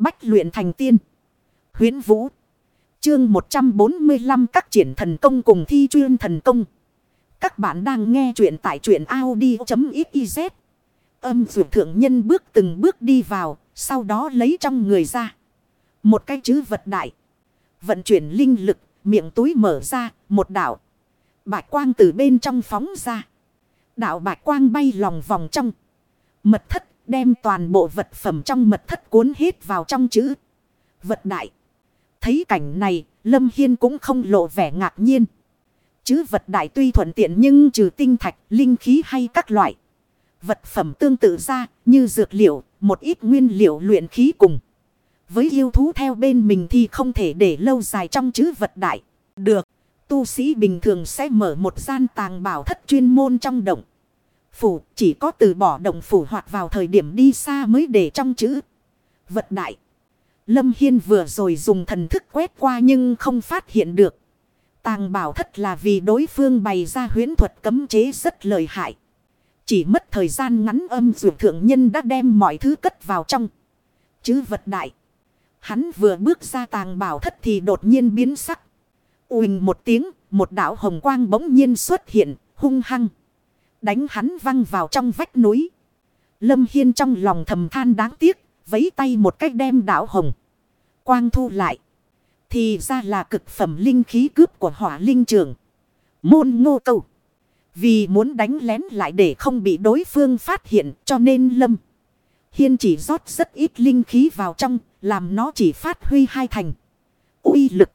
Bách luyện thành tiên. Huyến Vũ. Chương 145 các triển thần công cùng thi chuyên thần công. Các bạn đang nghe truyện tại truyện Audi.xyz. Âm dụ thượng nhân bước từng bước đi vào, sau đó lấy trong người ra. Một cái chữ vật đại. Vận chuyển linh lực, miệng túi mở ra, một đảo. Bạch quang từ bên trong phóng ra. Đạo bạch quang bay lòng vòng trong. Mật thất đem toàn bộ vật phẩm trong mật thất cuốn hết vào trong chữ. Vật đại. Thấy cảnh này, Lâm Hiên cũng không lộ vẻ ngạc nhiên. Chữ vật đại tuy thuận tiện nhưng trừ tinh thạch, linh khí hay các loại. Vật phẩm tương tự ra như dược liệu, một ít nguyên liệu luyện khí cùng. Với yêu thú theo bên mình thì không thể để lâu dài trong chữ vật đại. Được, tu sĩ bình thường sẽ mở một gian tàng bảo thất chuyên môn trong động. Phủ chỉ có từ bỏ động phủ hoặc vào thời điểm đi xa mới để trong chữ vật đại. Lâm Hiên vừa rồi dùng thần thức quét qua nhưng không phát hiện được. Tàng bảo thất là vì đối phương bày ra huyến thuật cấm chế rất lợi hại. Chỉ mất thời gian ngắn âm dụ thượng nhân đã đem mọi thứ cất vào trong. Chứ vật đại. Hắn vừa bước ra tàng bảo thất thì đột nhiên biến sắc. Uỳnh một tiếng, một đảo hồng quang bỗng nhiên xuất hiện, hung hăng. Đánh hắn văng vào trong vách núi. Lâm Hiên trong lòng thầm than đáng tiếc, vấy tay một cách đem đảo hồng. Quang thu lại. Thì ra là cực phẩm linh khí cướp của hỏa linh trường. Môn ngô cầu. Vì muốn đánh lén lại để không bị đối phương phát hiện cho nên Lâm. Hiên chỉ rót rất ít linh khí vào trong, làm nó chỉ phát huy hai thành. uy lực.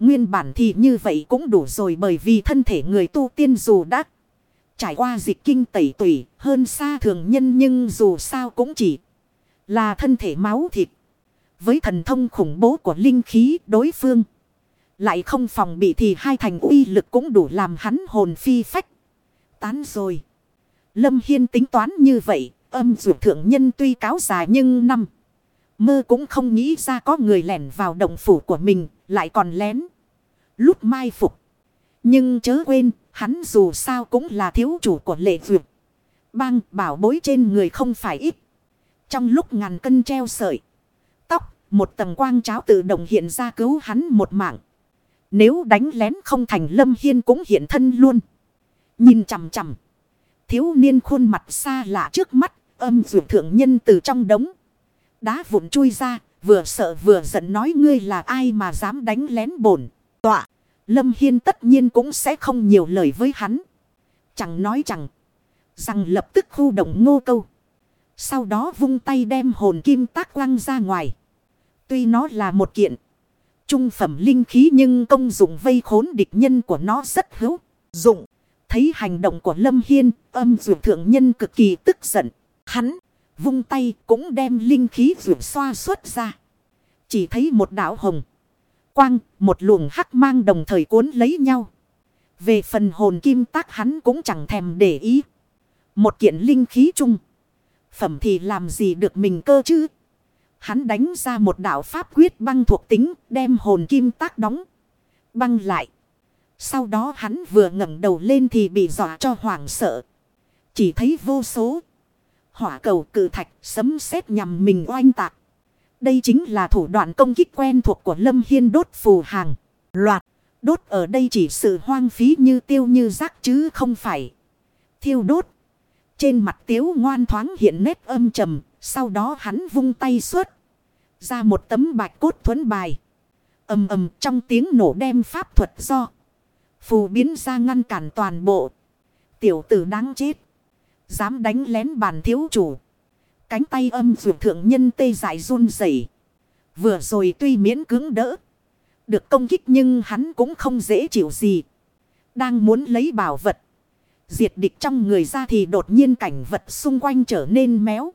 Nguyên bản thì như vậy cũng đủ rồi bởi vì thân thể người tu tiên dù đã trải qua dịch kinh tẩy tủy, hơn xa thường nhân nhưng dù sao cũng chỉ là thân thể máu thịt. Với thần thông khủng bố của linh khí, đối phương. Lại không phòng bị thì hai thành uy lực cũng đủ làm hắn hồn phi phách. Tán rồi. Lâm Hiên tính toán như vậy. Âm dụ thượng nhân tuy cáo dài nhưng năm. Mơ cũng không nghĩ ra có người lẻn vào động phủ của mình. Lại còn lén. Lúc mai phục. Nhưng chớ quên. Hắn dù sao cũng là thiếu chủ của lệ vượt. Bang bảo bối trên người không phải ít. Trong lúc ngàn cân treo sợi. Tóc, một tầng quang cháo tự động hiện ra cứu hắn một mạng. Nếu đánh lén không thành lâm hiên cũng hiện thân luôn. Nhìn chằm chằm. Thiếu niên khuôn mặt xa lạ trước mắt. Âm dụ thượng nhân từ trong đống. Đá vụn chui ra. Vừa sợ vừa giận nói ngươi là ai mà dám đánh lén bổn. Tọa. Lâm Hiên tất nhiên cũng sẽ không nhiều lời với hắn. Chẳng nói chẳng. Rằng lập tức khu động ngô câu. Sau đó vung tay đem hồn kim tác quăng ra ngoài. Tuy nó là một kiện. Trung phẩm linh khí nhưng công dụng vây khốn địch nhân của nó rất hữu dụng. Thấy hành động của Lâm Hiên, âm dụ thượng nhân cực kỳ tức giận. Hắn, vung tay cũng đem linh khí dụ xoa xuất ra. Chỉ thấy một đảo hồng. Quang, một luồng hắc mang đồng thời cuốn lấy nhau. Về phần hồn kim tác hắn cũng chẳng thèm để ý. Một kiện linh khí chung. Phẩm thì làm gì được mình cơ chứ? Hắn đánh ra một đạo pháp quyết băng thuộc tính, đem hồn kim tác đóng. Băng lại. Sau đó hắn vừa ngẩng đầu lên thì bị dọa cho hoảng sợ. Chỉ thấy vô số. Hỏa cầu cự thạch sấm sét nhằm mình oanh tạc. Đây chính là thủ đoạn công kích quen thuộc của Lâm Hiên đốt phù hàng. Loạt. Đốt ở đây chỉ sự hoang phí như tiêu như rác chứ không phải. Thiêu đốt. Trên mặt tiếu ngoan thoáng hiện nét âm trầm. Sau đó hắn vung tay suốt. Ra một tấm bạch cốt thuấn bài. ầm ầm, trong tiếng nổ đem pháp thuật do. Phù biến ra ngăn cản toàn bộ. Tiểu tử đáng chết. Dám đánh lén bàn thiếu chủ. Cánh tay âm vượt thượng nhân tê dại run rẩy Vừa rồi tuy miễn cứng đỡ. Được công kích nhưng hắn cũng không dễ chịu gì. Đang muốn lấy bảo vật. Diệt địch trong người ra thì đột nhiên cảnh vật xung quanh trở nên méo.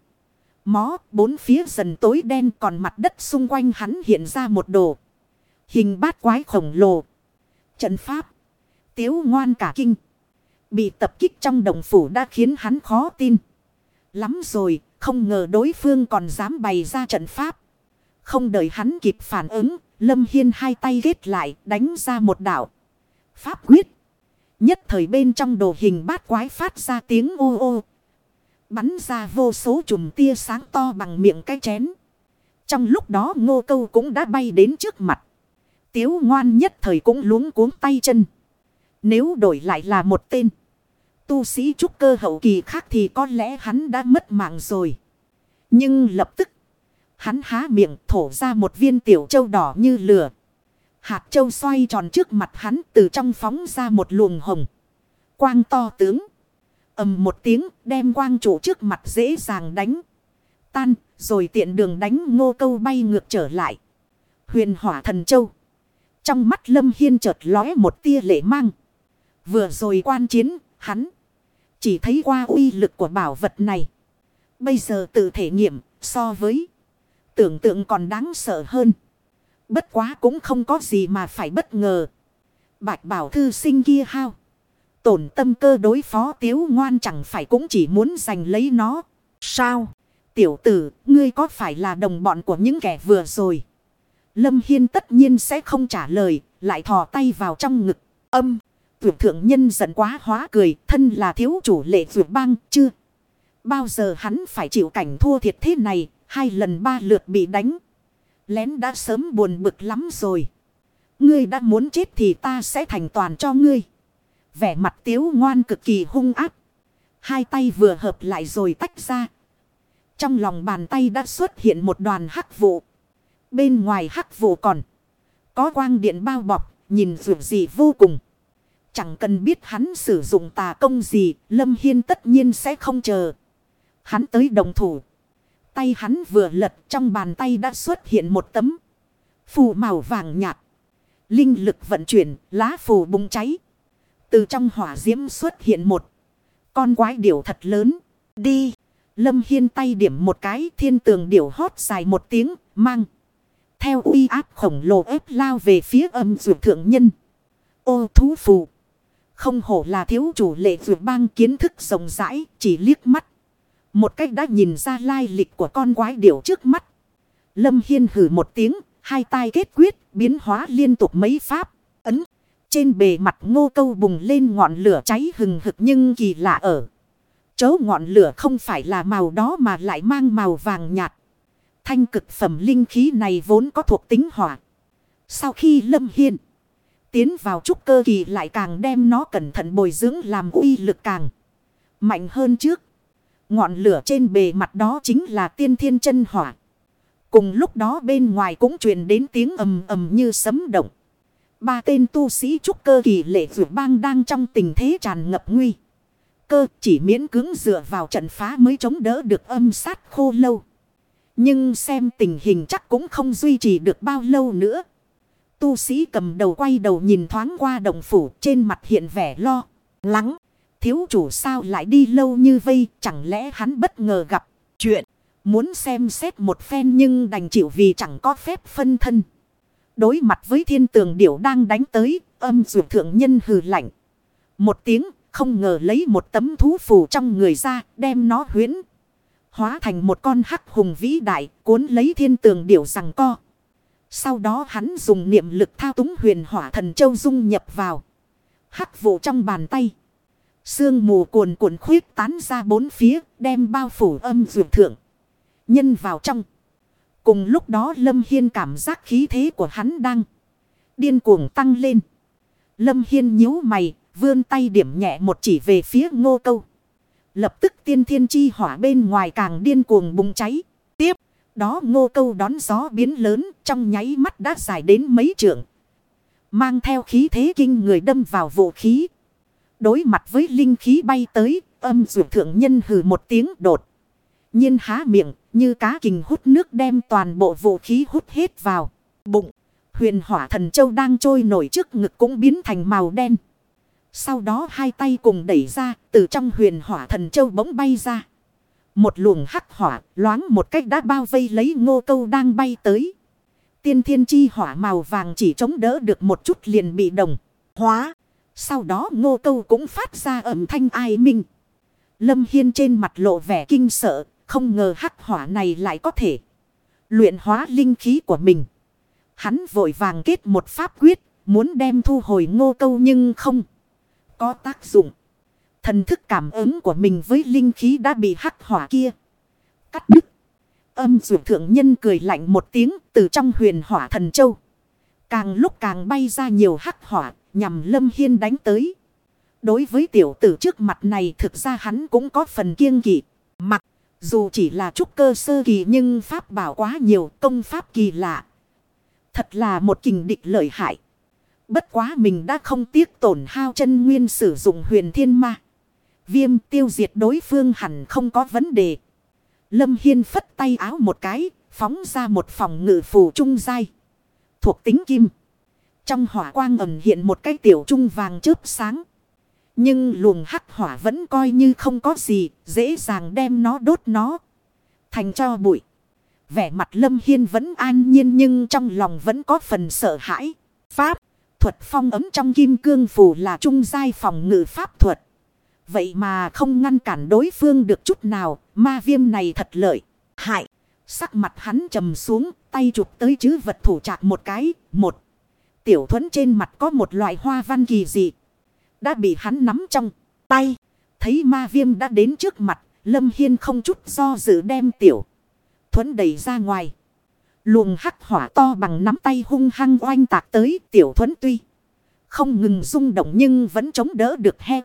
Mó, bốn phía dần tối đen còn mặt đất xung quanh hắn hiện ra một đồ. Hình bát quái khổng lồ. Trận pháp. Tiếu ngoan cả kinh. Bị tập kích trong đồng phủ đã khiến hắn khó tin. Lắm rồi, không ngờ đối phương còn dám bày ra trận pháp. Không đợi hắn kịp phản ứng, Lâm Hiên hai tay ghét lại đánh ra một đạo. Pháp quyết. Nhất thời bên trong đồ hình bát quái phát ra tiếng ô ô. Bắn ra vô số chùm tia sáng to bằng miệng cái chén. Trong lúc đó ngô câu cũng đã bay đến trước mặt. Tiếu ngoan nhất thời cũng luống cuống tay chân. Nếu đổi lại là một tên. Tu sĩ trúc cơ hậu kỳ khác thì có lẽ hắn đã mất mạng rồi. Nhưng lập tức. Hắn há miệng thổ ra một viên tiểu châu đỏ như lửa. Hạt châu xoay tròn trước mặt hắn, từ trong phóng ra một luồng hồng. Quang to tướng. ầm một tiếng, đem quang trụ trước mặt dễ dàng đánh. Tan, rồi tiện đường đánh ngô câu bay ngược trở lại. Huyền hỏa thần châu. Trong mắt lâm hiên chợt lóe một tia lệ mang. Vừa rồi quan chiến, hắn. Chỉ thấy qua uy lực của bảo vật này. Bây giờ tự thể nghiệm so với tưởng tượng còn đáng sợ hơn. Bất quá cũng không có gì mà phải bất ngờ. Bạch bảo thư sinh kia hao. Tổn tâm cơ đối phó tiếu ngoan chẳng phải cũng chỉ muốn giành lấy nó. Sao? Tiểu tử, ngươi có phải là đồng bọn của những kẻ vừa rồi? Lâm Hiên tất nhiên sẽ không trả lời, lại thò tay vào trong ngực. Âm, vượt thượng nhân giận quá hóa cười, thân là thiếu chủ lệ vượt bang, chưa? Bao giờ hắn phải chịu cảnh thua thiệt thế này, hai lần ba lượt bị đánh. Lén đã sớm buồn bực lắm rồi. Ngươi đã muốn chết thì ta sẽ thành toàn cho ngươi. Vẻ mặt tiếu ngoan cực kỳ hung áp. Hai tay vừa hợp lại rồi tách ra. Trong lòng bàn tay đã xuất hiện một đoàn hắc vụ. Bên ngoài hắc vụ còn. Có quang điện bao bọc. Nhìn dù gì vô cùng. Chẳng cần biết hắn sử dụng tà công gì. Lâm Hiên tất nhiên sẽ không chờ. Hắn tới đồng thủ. Tay hắn vừa lật trong bàn tay đã xuất hiện một tấm. Phù màu vàng nhạt. Linh lực vận chuyển, lá phù bùng cháy. Từ trong hỏa diễm xuất hiện một. Con quái điểu thật lớn. Đi. Lâm Hiên tay điểm một cái thiên tường điểu hót dài một tiếng, mang. Theo uy áp khổng lồ ép lao về phía âm dược thượng nhân. Ô thú phù. Không hổ là thiếu chủ lệ vượt bang kiến thức rộng rãi, chỉ liếc mắt. Một cách đã nhìn ra lai lịch của con quái điểu trước mắt. Lâm Hiên hử một tiếng, hai tay kết quyết, biến hóa liên tục mấy pháp, ấn. Trên bề mặt ngô câu bùng lên ngọn lửa cháy hừng hực nhưng kỳ lạ ở. Chấu ngọn lửa không phải là màu đó mà lại mang màu vàng nhạt. Thanh cực phẩm linh khí này vốn có thuộc tính hỏa. Sau khi Lâm Hiên tiến vào trúc cơ kỳ lại càng đem nó cẩn thận bồi dưỡng làm uy lực càng mạnh hơn trước. Ngọn lửa trên bề mặt đó chính là tiên thiên chân hỏa. Cùng lúc đó bên ngoài cũng truyền đến tiếng ầm ầm như sấm động. Ba tên tu sĩ trúc cơ kỳ lệ vượt bang đang trong tình thế tràn ngập nguy. Cơ chỉ miễn cứng dựa vào trận phá mới chống đỡ được âm sát khô lâu. Nhưng xem tình hình chắc cũng không duy trì được bao lâu nữa. Tu sĩ cầm đầu quay đầu nhìn thoáng qua đồng phủ trên mặt hiện vẻ lo, lắng. Thiếu chủ sao lại đi lâu như vây chẳng lẽ hắn bất ngờ gặp chuyện. Muốn xem xét một phen nhưng đành chịu vì chẳng có phép phân thân. Đối mặt với thiên tường điểu đang đánh tới, âm dụ thượng nhân hừ lạnh. Một tiếng, không ngờ lấy một tấm thú phù trong người ra, đem nó huyễn. Hóa thành một con hắc hùng vĩ đại, cuốn lấy thiên tường điểu rằng co. Sau đó hắn dùng niệm lực thao túng huyền hỏa thần châu dung nhập vào. Hắc vụ trong bàn tay. Sương mù cuồn cuộn khuyết tán ra bốn phía, đem bao phủ âm dược thượng. Nhân vào trong. Cùng lúc đó Lâm Hiên cảm giác khí thế của hắn đang điên cuồng tăng lên. Lâm Hiên nhíu mày, vươn tay điểm nhẹ một chỉ về phía ngô câu. Lập tức tiên thiên chi hỏa bên ngoài càng điên cuồng bùng cháy. Tiếp, đó ngô câu đón gió biến lớn trong nháy mắt đã dài đến mấy trượng. Mang theo khí thế kinh người đâm vào vũ khí. Đối mặt với linh khí bay tới, âm dụ thượng nhân hừ một tiếng đột. nhiên há miệng, như cá kình hút nước đem toàn bộ vũ khí hút hết vào. Bụng, huyền hỏa thần châu đang trôi nổi trước ngực cũng biến thành màu đen. Sau đó hai tay cùng đẩy ra, từ trong huyền hỏa thần châu bỗng bay ra. Một luồng hắc hỏa, loáng một cách đã bao vây lấy ngô câu đang bay tới. Tiên thiên chi hỏa màu vàng chỉ chống đỡ được một chút liền bị đồng, hóa. Sau đó ngô câu cũng phát ra âm thanh ai minh. Lâm Hiên trên mặt lộ vẻ kinh sợ, không ngờ hắc hỏa này lại có thể luyện hóa linh khí của mình. Hắn vội vàng kết một pháp quyết, muốn đem thu hồi ngô câu nhưng không có tác dụng. Thần thức cảm ứng của mình với linh khí đã bị hắc hỏa kia cắt đứt. Âm dụ thượng nhân cười lạnh một tiếng từ trong huyền hỏa thần châu. Càng lúc càng bay ra nhiều hắc hỏa, nhằm Lâm Hiên đánh tới. Đối với tiểu tử trước mặt này, thực ra hắn cũng có phần kiêng kỵ. Mặc dù chỉ là trúc cơ sơ kỳ nhưng pháp bảo quá nhiều, công pháp kỳ lạ. Thật là một kình địch lợi hại. Bất quá mình đã không tiếc tổn hao chân nguyên sử dụng huyền thiên ma. Viêm tiêu diệt đối phương hẳn không có vấn đề. Lâm Hiên phất tay áo một cái, phóng ra một phòng ngự phù trung dai. Thuộc tính kim. Trong hỏa quang ẩn hiện một cái tiểu trung vàng chớp sáng. Nhưng luồng hắc hỏa vẫn coi như không có gì, dễ dàng đem nó đốt nó. Thành cho bụi. Vẻ mặt Lâm Hiên vẫn an nhiên nhưng trong lòng vẫn có phần sợ hãi. Pháp, thuật phong ấm trong kim cương phù là trung giai phòng ngự pháp thuật. Vậy mà không ngăn cản đối phương được chút nào, ma viêm này thật lợi, hại. Sắc mặt hắn trầm xuống, tay chụp tới chứ vật thủ chạm một cái, một. Tiểu thuẫn trên mặt có một loại hoa văn kỳ dị. Đã bị hắn nắm trong tay. Thấy ma viêm đã đến trước mặt, Lâm Hiên không chút do dự đem tiểu. Thuẫn đẩy ra ngoài. Luồng hắc hỏa to bằng nắm tay hung hăng oanh tạc tới tiểu thuẫn tuy. Không ngừng rung động nhưng vẫn chống đỡ được he.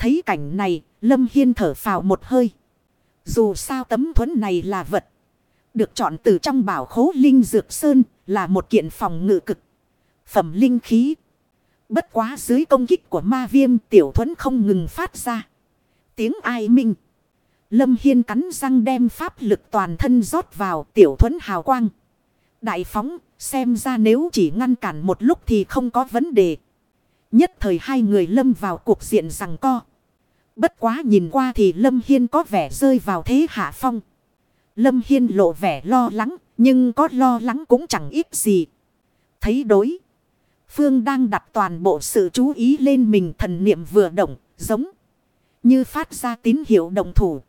Thấy cảnh này, Lâm Hiên thở phào một hơi. Dù sao tấm thuẫn này là vật. Được chọn từ trong bảo khố Linh Dược Sơn là một kiện phòng ngự cực. Phẩm linh khí. Bất quá dưới công kích của ma viêm tiểu thuẫn không ngừng phát ra. Tiếng ai minh. Lâm Hiên cắn răng đem pháp lực toàn thân rót vào tiểu thuẫn hào quang. Đại phóng xem ra nếu chỉ ngăn cản một lúc thì không có vấn đề. Nhất thời hai người lâm vào cuộc diện rằng co. Bất quá nhìn qua thì Lâm Hiên có vẻ rơi vào thế hạ phong. Lâm Hiên lộ vẻ lo lắng, nhưng có lo lắng cũng chẳng ít gì. Thấy đối. Phương đang đặt toàn bộ sự chú ý lên mình thần niệm vừa động, giống như phát ra tín hiệu đồng thủ.